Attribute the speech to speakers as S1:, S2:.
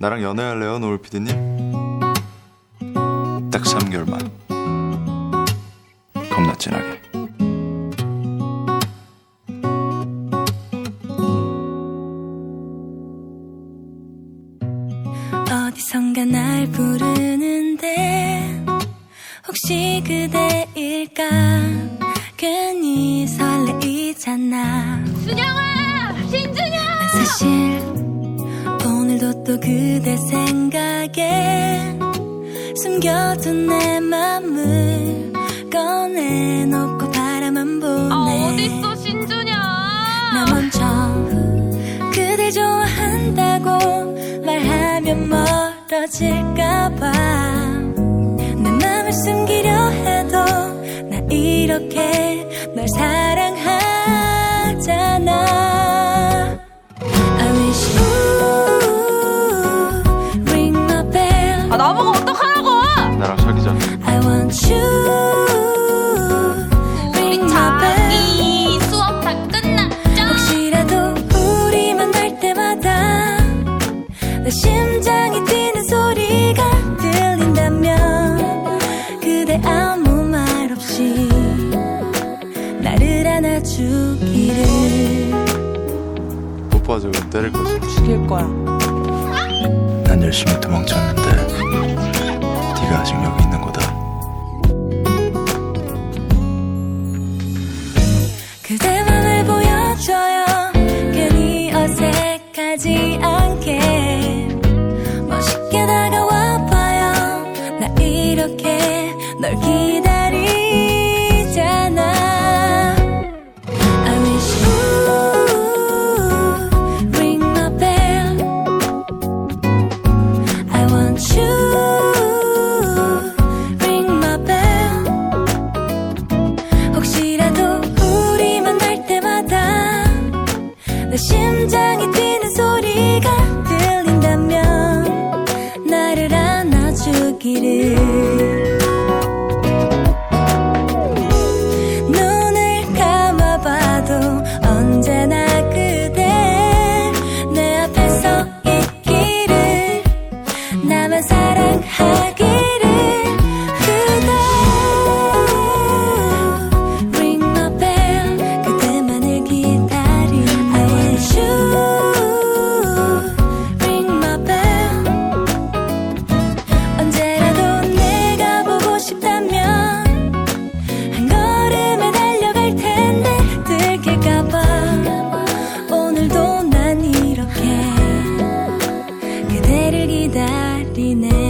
S1: 나랑 연애할래요, 노을 PD님? 딱 3개월만. 겁나 진하게.
S2: 어디선가 날 부르는데 혹시 그대일까 괜히 설레이잖아
S3: 준영아! 신준영!
S2: 난 사실 오늘도 또 그대 생각에 숨겨둔 내 맘을 꺼내놓고 바라만 보네
S3: 아, 어딨어, 신준영?
S2: 나 먼저 그대 좋아한다고 말하면 멀어질까봐 내 맘을 숨기려 해도 나 이렇게 널 사랑하 마다 내 심장이 뛰는 소리가 들린다면 그대 아무 말 없이 나를 안아주기를.
S1: 뽀뽀하자고 때릴 거지.
S4: 죽일 거야.
S1: 난 열심히 도망쳤는데 네가 아직 여기 있는
S2: 하지 않게. 멋있게 다가와 봐요. 나 이렇게 널 기다리 안 오늘도